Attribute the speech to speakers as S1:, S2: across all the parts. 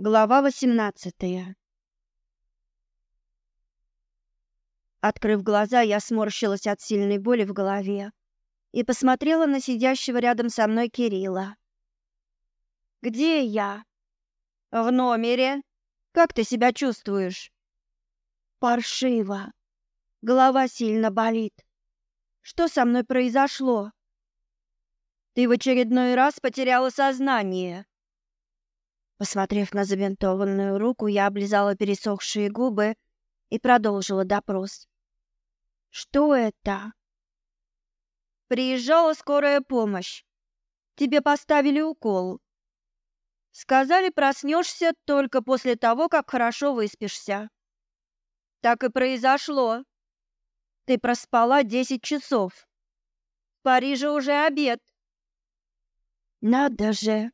S1: Глава 18. Открыв глаза, я сморщилась от сильной боли в голове и посмотрела на сидящего рядом со мной Кирилла. Где я? В номере. Как ты себя чувствуешь? Паршиво. Голова сильно болит. Что со мной произошло? Ты в очередной раз потеряла сознание. Посмотрев на забинтованную руку, я облизала пересохшие губы и продолжила допрос. Что это? Приезжала скорая помощь. Тебе поставили укол. Сказали, проснешься только после того, как хорошо выспишься. Так и произошло. Ты проспала десять часов. В Париже уже обед. Надо же.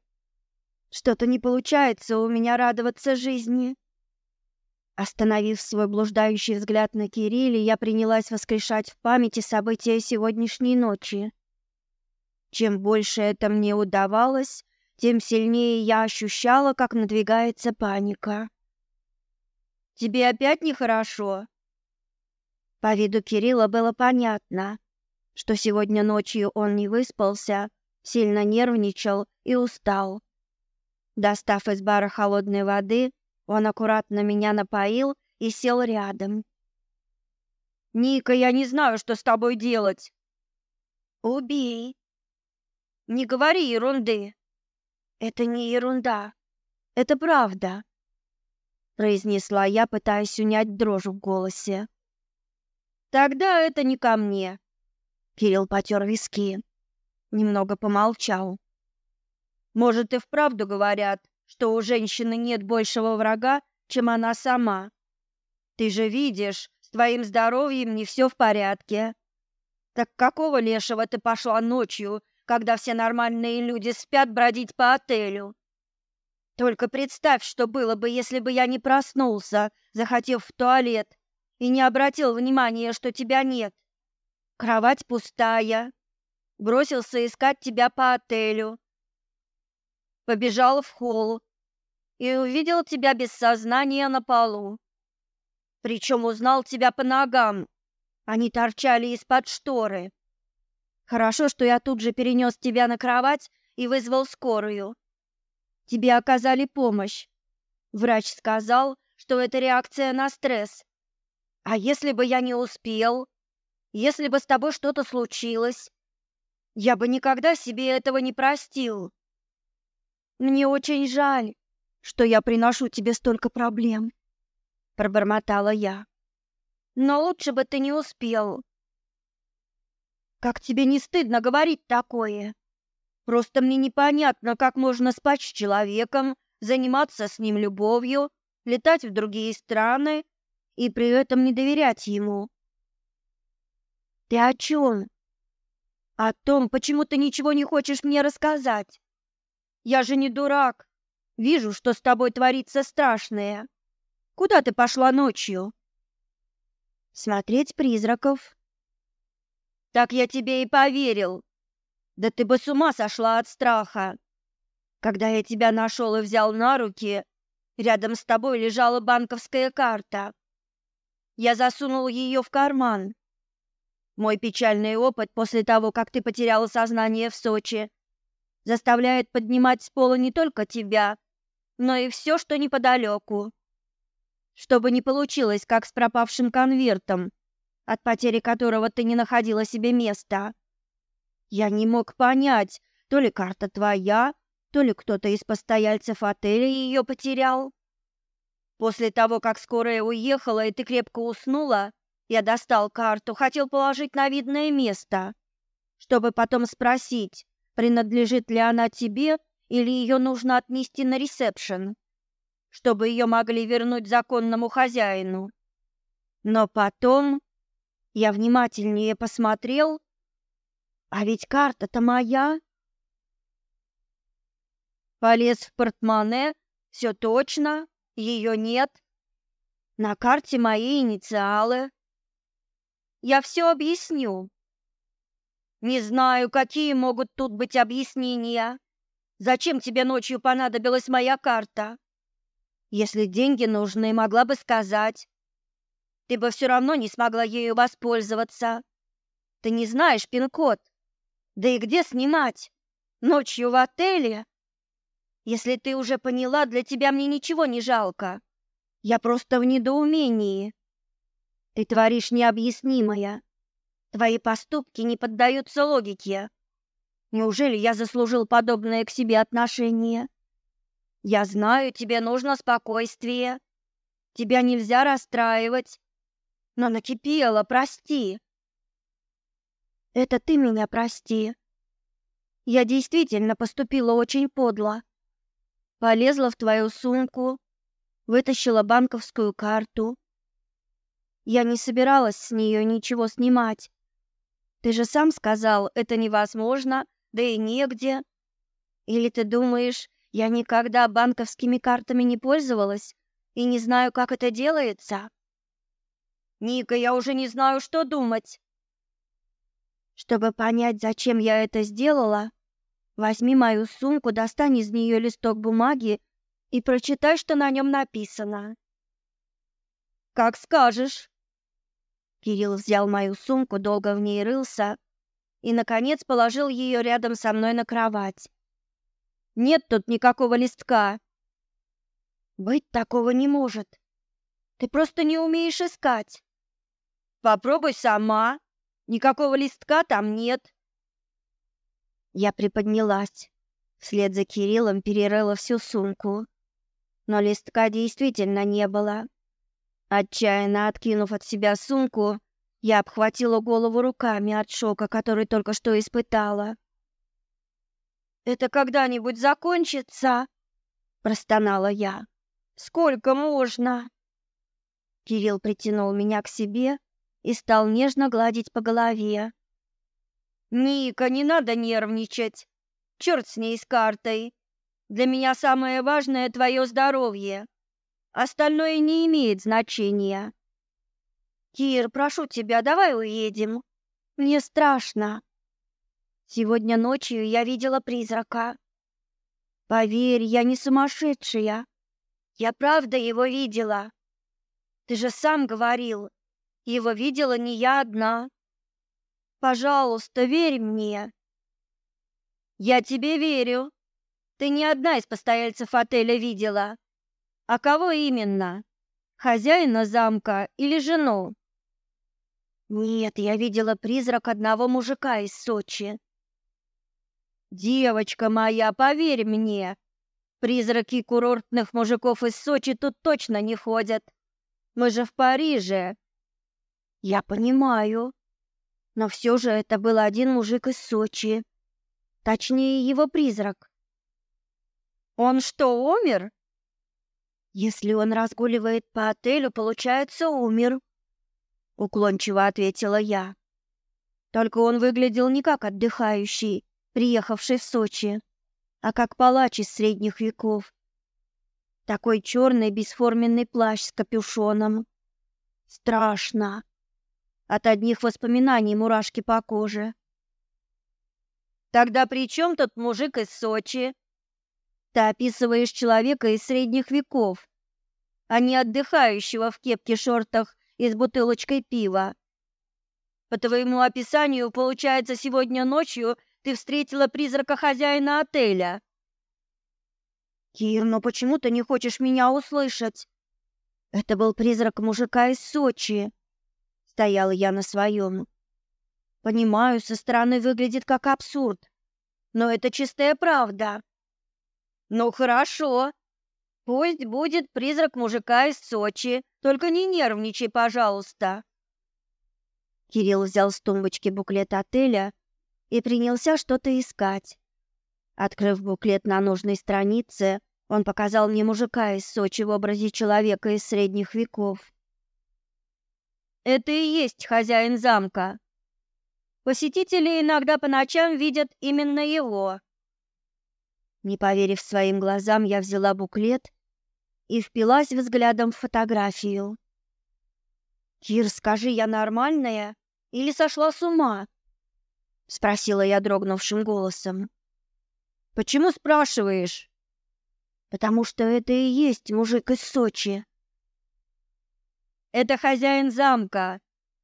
S1: Что-то не получается у меня радоваться жизни. Остановив свой блуждающий взгляд на Кирилле, я принялась воскрешать в памяти события сегодняшней ночи. Чем больше это мне удавалось, тем сильнее я ощущала, как надвигается паника. Тебе опять нехорошо? По виду Кирилла было понятно, что сегодня ночью он не выспался, сильно нервничал и устал. Достав из бара холодной воды, он аккуратно меня напоил и сел рядом. Ника, я не знаю, что с тобой делать. Убей. Не говори ерунды. Это не ерунда. Это правда, произнесла я, пытаясь унять дрожь в голосе. Тогда это не ко мне. Кирилл потер виски, немного помолчал. Может, и вправду говорят, что у женщины нет большего врага, чем она сама. Ты же видишь, с твоим здоровьем не все в порядке. Так какого лешего ты пошла ночью, когда все нормальные люди спят бродить по отелю? Только представь, что было бы, если бы я не проснулся, захотев в туалет, и не обратил внимания, что тебя нет. Кровать пустая. Бросился искать тебя по отелю побежал в холл и увидел тебя без сознания на полу. Причем узнал тебя по ногам. Они торчали из-под шторы. Хорошо, что я тут же перенес тебя на кровать и вызвал скорую. Тебе оказали помощь. Врач сказал, что это реакция на стресс. А если бы я не успел? Если бы с тобой что-то случилось? Я бы никогда себе этого не простил. Мне очень жаль, что я приношу тебе столько проблем, пробормотала я. Но лучше бы ты не успел. Как тебе не стыдно говорить такое? Просто мне непонятно, как можно спать с человеком, заниматься с ним любовью, летать в другие страны и при этом не доверять ему. Ты о чем? О том, почему ты ничего не хочешь мне рассказать. Я же не дурак. Вижу, что с тобой творится страшное. Куда ты пошла ночью? Смотреть призраков. Так я тебе и поверил. Да ты бы с ума сошла от страха. Когда я тебя нашел и взял на руки, рядом с тобой лежала банковская карта. Я засунул ее в карман. Мой печальный опыт после того, как ты потеряла сознание в Сочи, заставляет поднимать с пола не только тебя, но и все, что неподалеку. Чтобы не получилось, как с пропавшим конвертом, от потери которого ты не находила себе места. Я не мог понять, то ли карта твоя, то ли кто-то из постояльцев отеля ее потерял. После того, как скорая уехала и ты крепко уснула, я достал карту, хотел положить на видное место, чтобы потом спросить, принадлежит ли она тебе или ее нужно отнести на ресепшн, чтобы ее могли вернуть законному хозяину. Но потом я внимательнее посмотрел, а ведь карта-то моя. Полез в портмоне, все точно, ее нет. На карте мои инициалы. Я все объясню. Не знаю, какие могут тут быть объяснения. Зачем тебе ночью понадобилась моя карта? Если деньги нужны, могла бы сказать. Ты бы все равно не смогла ею воспользоваться. Ты не знаешь пин-код. Да и где снимать? Ночью в отеле? Если ты уже поняла, для тебя мне ничего не жалко. Я просто в недоумении. Ты творишь необъяснимое. Твои поступки не поддаются логике. Неужели я заслужил подобное к себе отношение? Я знаю, тебе нужно спокойствие. Тебя нельзя расстраивать. Но накипело, прости. Это ты меня прости. Я действительно поступила очень подло. Полезла в твою сумку, вытащила банковскую карту. Я не собиралась с нее ничего снимать. Ты же сам сказал, это невозможно, да и негде. Или ты думаешь, я никогда банковскими картами не пользовалась и не знаю, как это делается? Ника, я уже не знаю, что думать. Чтобы понять, зачем я это сделала, возьми мою сумку, достань из нее листок бумаги и прочитай, что на нем написано. Как скажешь. Кирилл взял мою сумку, долго в ней рылся и наконец положил ее рядом со мной на кровать. Нет тут никакого листка. Быть такого не может. Ты просто не умеешь искать. Попробуй сама. Никакого листка там нет. Я приподнялась. Вслед за Кириллом перерыла всю сумку. Но листка действительно не было. Отчаянно откинув от себя сумку, я обхватила голову руками от шока, который только что испытала. Это когда-нибудь закончится? простонала я. Сколько можно? Кирилл притянул меня к себе и стал нежно гладить по голове. Ника, не надо нервничать. Черт с ней с картой. Для меня самое важное твое здоровье. Остальное не имеет значения. Кир, прошу тебя, давай уедем. Мне страшно. Сегодня ночью я видела призрака. Поверь, я не сумасшедшая. Я правда его видела. Ты же сам говорил, его видела не я одна. Пожалуйста, верь мне. Я тебе верю. Ты не одна из постояльцев отеля видела. А кого именно? Хозяина замка или жену? Нет, я видела призрак одного мужика из Сочи. Девочка моя, поверь мне, призраки курортных мужиков из Сочи тут точно не ходят. Мы же в Париже. Я понимаю. Но все же это был один мужик из Сочи. Точнее, его призрак. Он что, умер? Если он разгуливает по отелю, получается, умер. Уклончиво ответила я. Только он выглядел не как отдыхающий, приехавший в Сочи, а как палач из средних веков. Такой черный бесформенный плащ с капюшоном. Страшно. От одних воспоминаний мурашки по коже. Тогда при чем тут мужик из Сочи? Ты описываешь человека из средних веков, а не отдыхающего в кепке-шортах и с бутылочкой пива. По твоему описанию, получается, сегодня ночью ты встретила призрака хозяина отеля. Кир, но почему ты не хочешь меня услышать? Это был призрак мужика из Сочи. Стояла я на своем. Понимаю, со стороны выглядит как абсурд, но это чистая правда. Ну хорошо. Пусть будет призрак мужика из Сочи, только не нервничай, пожалуйста. Кирилл взял с тумбочки буклет отеля и принялся что-то искать. Открыв буклет на нужной странице, он показал мне мужика из Сочи в образе человека из средних веков. Это и есть хозяин замка. Посетители иногда по ночам видят именно его. Не поверив своим глазам, я взяла буклет и впилась взглядом в фотографию. «Кир, скажи, я нормальная или сошла с ума?» — спросила я дрогнувшим голосом. «Почему спрашиваешь?» потому что это и есть мужик из Сочи. Это хозяин замка,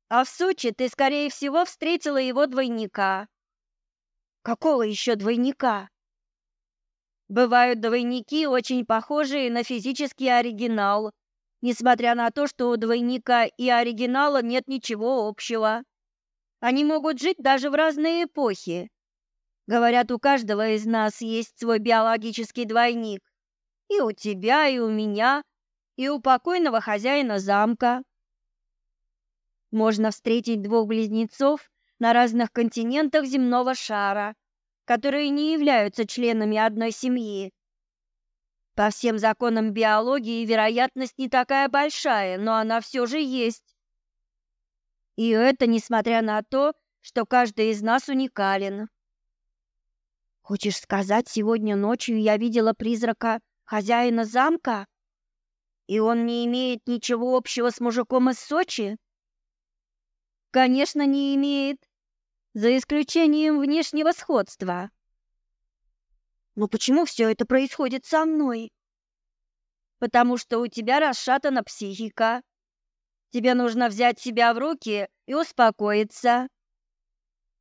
S1: а в Сочи ты, скорее всего, встретила его двойника. Какого еще двойника? Бывают двойники, очень похожие на физический оригинал, несмотря на то, что у двойника и оригинала нет ничего общего. Они могут жить даже в разные эпохи. Говорят, у каждого из нас есть свой биологический двойник. И у тебя, и у меня, и у покойного хозяина замка. Можно встретить двух близнецов на разных континентах земного шара, которые не являются членами одной семьи. По всем законам биологии вероятность не такая большая, но она все же есть. И это несмотря на то, что каждый из нас уникален. Хочешь сказать, сегодня ночью я видела призрака хозяина замка? И он не имеет ничего общего с мужиком из Сочи? Конечно, не имеет, за исключением внешнего сходства. Но почему все это происходит со мной? Потому что у тебя расшатана психика. Тебе нужно взять себя в руки и успокоиться.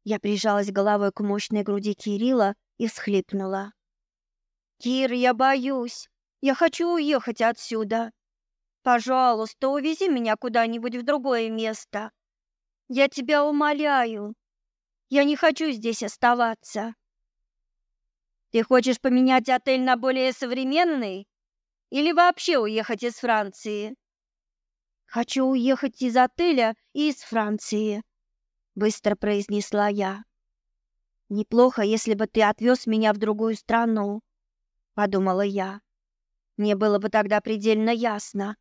S1: Я прижалась головой к мощной груди Кирилла и всхлипнула. Кир, я боюсь. Я хочу уехать отсюда. Пожалуйста, увези меня куда-нибудь в другое место. Я тебя умоляю. Я не хочу здесь оставаться. Ты хочешь поменять отель на более современный или вообще уехать из Франции? Хочу уехать из отеля и из Франции, быстро произнесла я. Неплохо, если бы ты отвез меня в другую страну, подумала я. Мне было бы тогда предельно ясно,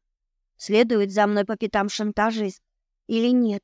S1: следует за мной по пятам шантажист или нет.